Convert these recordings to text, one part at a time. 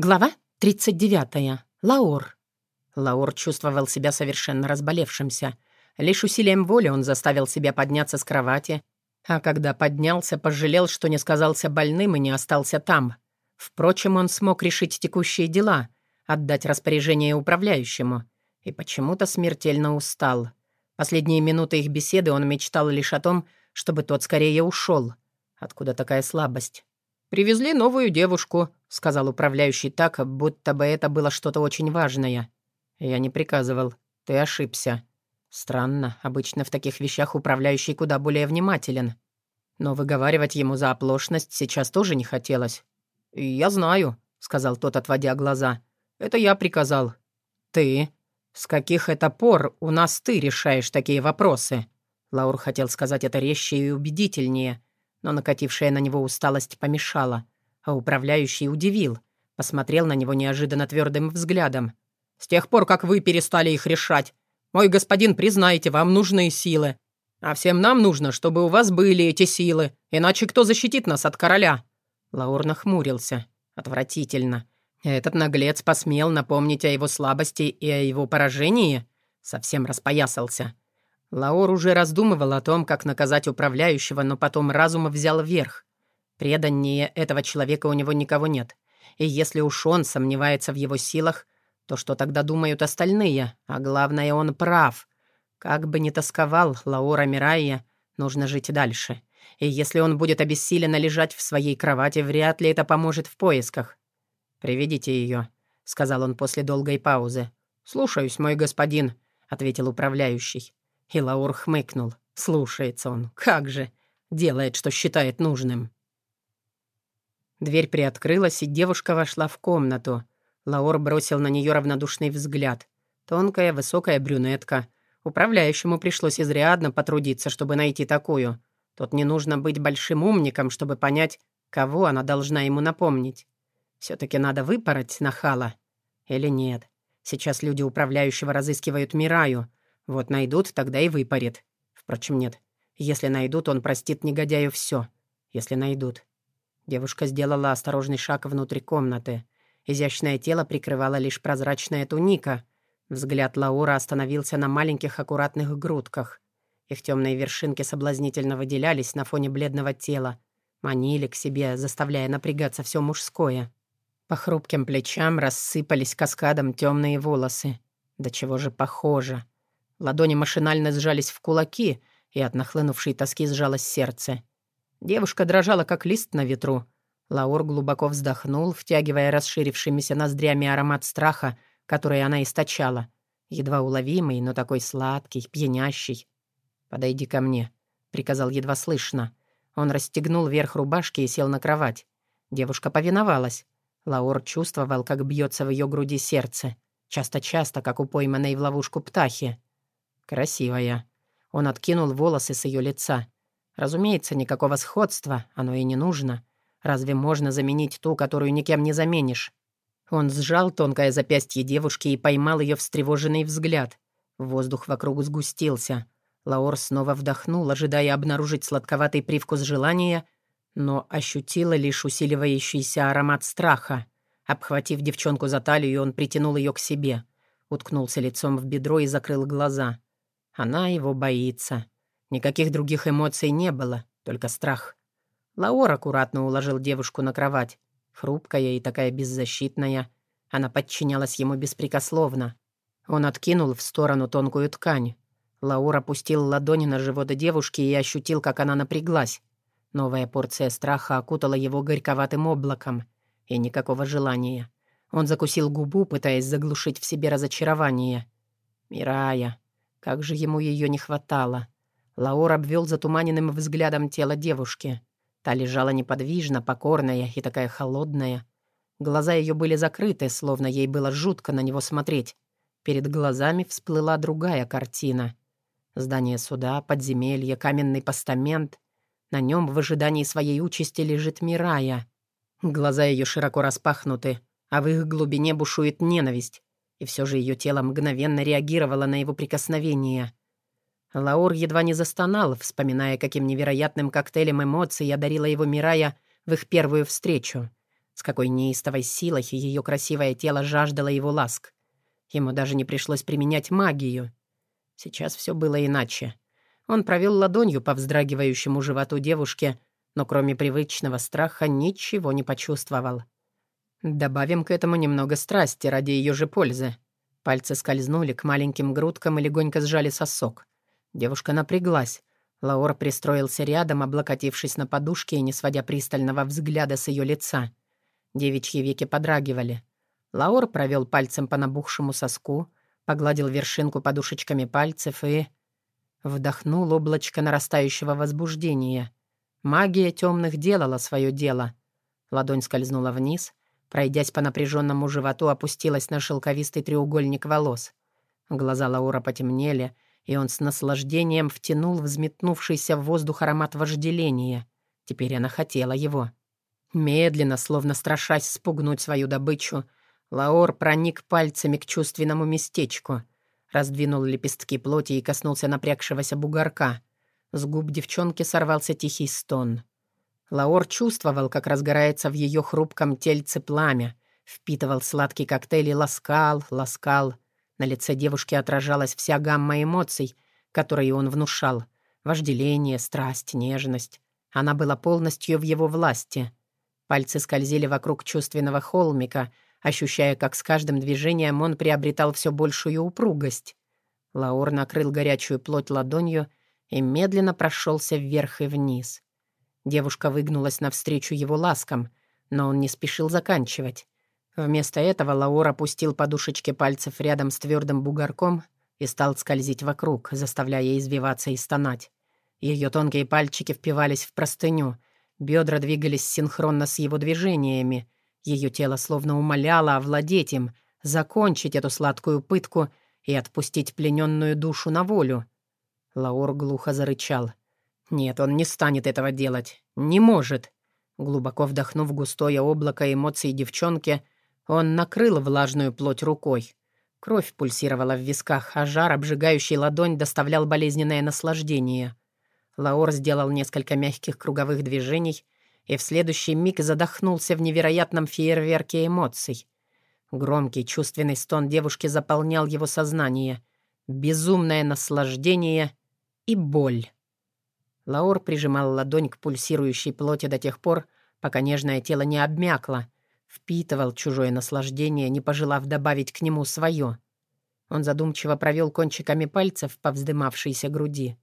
Глава 39. Лаур. Лаур чувствовал себя совершенно разболевшимся. Лишь усилием воли он заставил себя подняться с кровати, а когда поднялся, пожалел, что не сказался больным и не остался там. Впрочем, он смог решить текущие дела, отдать распоряжение управляющему, и почему-то смертельно устал. Последние минуты их беседы он мечтал лишь о том, чтобы тот скорее ушел. Откуда такая слабость? «Привезли новую девушку», — сказал управляющий так, будто бы это было что-то очень важное. «Я не приказывал. Ты ошибся». Странно, обычно в таких вещах управляющий куда более внимателен. Но выговаривать ему за оплошность сейчас тоже не хотелось. «Я знаю», — сказал тот, отводя глаза. «Это я приказал». «Ты? С каких это пор у нас ты решаешь такие вопросы?» Лаур хотел сказать это резче и убедительнее, но накатившая на него усталость помешала, а управляющий удивил, посмотрел на него неожиданно твердым взглядом. «С тех пор, как вы перестали их решать, мой господин, признайте, вам нужны силы. А всем нам нужно, чтобы у вас были эти силы, иначе кто защитит нас от короля?» Лаур нахмурился. Отвратительно. Этот наглец посмел напомнить о его слабости и о его поражении? Совсем распоясался. Лаор уже раздумывал о том, как наказать управляющего, но потом разум взял вверх. Преданнее этого человека у него никого нет. И если уж он сомневается в его силах, то что тогда думают остальные? А главное, он прав. Как бы ни тосковал Лаура Мирайя, нужно жить дальше. И если он будет обессиленно лежать в своей кровати, вряд ли это поможет в поисках. «Приведите ее», — сказал он после долгой паузы. «Слушаюсь, мой господин», — ответил управляющий. И Лаур хмыкнул. Слушается он. Как же. Делает, что считает нужным. Дверь приоткрылась, и девушка вошла в комнату. Лаур бросил на нее равнодушный взгляд. Тонкая, высокая брюнетка. Управляющему пришлось изрядно потрудиться, чтобы найти такую. Тут не нужно быть большим умником, чтобы понять, кого она должна ему напомнить. Все-таки надо выпороть нахала. Или нет? Сейчас люди управляющего разыскивают Мираю, вот найдут, тогда и выпарит. Впрочем, нет. Если найдут, он простит негодяю все. Если найдут. Девушка сделала осторожный шаг внутрь комнаты. Изящное тело прикрывала лишь прозрачная туника. Взгляд Лаура остановился на маленьких аккуратных грудках. Их темные вершинки соблазнительно выделялись на фоне бледного тела. Манили к себе, заставляя напрягаться все мужское. По хрупким плечам рассыпались каскадом темные волосы. Да чего же похоже. Ладони машинально сжались в кулаки, и от нахлынувшей тоски сжалось сердце. Девушка дрожала, как лист на ветру. Лаур глубоко вздохнул, втягивая расширившимися ноздрями аромат страха, который она источала. Едва уловимый, но такой сладкий, пьянящий. «Подойди ко мне», — приказал едва слышно. Он расстегнул верх рубашки и сел на кровать. Девушка повиновалась. Лаур чувствовал, как бьется в ее груди сердце. Часто-часто, как у пойманной в ловушку птахи. «Красивая». Он откинул волосы с ее лица. Разумеется, никакого сходства, оно и не нужно. Разве можно заменить ту, которую никем не заменишь? Он сжал тонкое запястье девушки и поймал ее встревоженный взгляд. Воздух вокруг сгустился. Лаор снова вдохнул, ожидая обнаружить сладковатый привкус желания, но ощутила лишь усиливающийся аромат страха. Обхватив девчонку за талию, он притянул ее к себе. Уткнулся лицом в бедро и закрыл глаза. Она его боится. Никаких других эмоций не было, только страх. Лаор аккуратно уложил девушку на кровать. Хрупкая и такая беззащитная. Она подчинялась ему беспрекословно. Он откинул в сторону тонкую ткань. Лаур опустил ладони на живот девушки и ощутил, как она напряглась. Новая порция страха окутала его горьковатым облаком. И никакого желания. Он закусил губу, пытаясь заглушить в себе разочарование. «Мирая, как же ему ее не хватало. Лаур обвел затуманенным взглядом тело девушки. Та лежала неподвижно, покорная и такая холодная. Глаза ее были закрыты, словно ей было жутко на него смотреть. Перед глазами всплыла другая картина. Здание суда, подземелье, каменный постамент. На нем в ожидании своей участи лежит Мирая. Глаза ее широко распахнуты, а в их глубине бушует ненависть и все же ее тело мгновенно реагировало на его прикосновение. Лаур едва не застонал, вспоминая, каким невероятным коктейлем эмоций одарила его Мирая в их первую встречу. С какой неистовой силой ее красивое тело жаждало его ласк. Ему даже не пришлось применять магию. Сейчас все было иначе. Он провел ладонью по вздрагивающему животу девушки, но кроме привычного страха ничего не почувствовал. Добавим к этому немного страсти ради ее же пользы. Пальцы скользнули к маленьким грудкам и легонько сжали сосок. Девушка напряглась. Лаур пристроился рядом, облокотившись на подушке и не сводя пристального взгляда с ее лица. Девичьи веки подрагивали. Лаур провел пальцем по набухшему соску, погладил вершинку подушечками пальцев и... Вдохнул облачко нарастающего возбуждения. Магия темных делала свое дело. Ладонь скользнула вниз, пройдясь по напряженному животу, опустилась на шелковистый треугольник волос. Глаза Лаура потемнели, и он с наслаждением втянул взметнувшийся в воздух аромат вожделения. Теперь она хотела его. Медленно, словно страшась спугнуть свою добычу, Лаор проник пальцами к чувственному местечку — раздвинул лепестки плоти и коснулся напрягшегося бугорка. С губ девчонки сорвался тихий стон. Лаор чувствовал, как разгорается в ее хрупком тельце пламя, впитывал сладкий коктейль и ласкал, ласкал. На лице девушки отражалась вся гамма эмоций, которые он внушал. Вожделение, страсть, нежность. Она была полностью в его власти. Пальцы скользили вокруг чувственного холмика — ощущая, как с каждым движением он приобретал все большую упругость. Лаур накрыл горячую плоть ладонью и медленно прошелся вверх и вниз. Девушка выгнулась навстречу его ласкам, но он не спешил заканчивать. Вместо этого Лаур опустил подушечки пальцев рядом с твердым бугорком и стал скользить вокруг, заставляя извиваться и стонать. Ее тонкие пальчики впивались в простыню, бедра двигались синхронно с его движениями, ее тело словно умоляло овладеть им, закончить эту сладкую пытку и отпустить плененную душу на волю. Лаур глухо зарычал. «Нет, он не станет этого делать. Не может». Глубоко вдохнув густое облако эмоций девчонки, он накрыл влажную плоть рукой. Кровь пульсировала в висках, а жар, обжигающий ладонь, доставлял болезненное наслаждение. Лаур сделал несколько мягких круговых движений — и в следующий миг задохнулся в невероятном фейерверке эмоций. Громкий чувственный стон девушки заполнял его сознание. Безумное наслаждение и боль. Лаур прижимал ладонь к пульсирующей плоти до тех пор, пока нежное тело не обмякло, впитывал чужое наслаждение, не пожелав добавить к нему свое. Он задумчиво провел кончиками пальцев по вздымавшейся груди.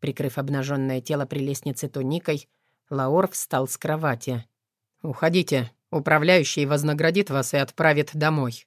Прикрыв обнаженное тело при лестнице туникой, Лаор встал с кровати. «Уходите. Управляющий вознаградит вас и отправит домой».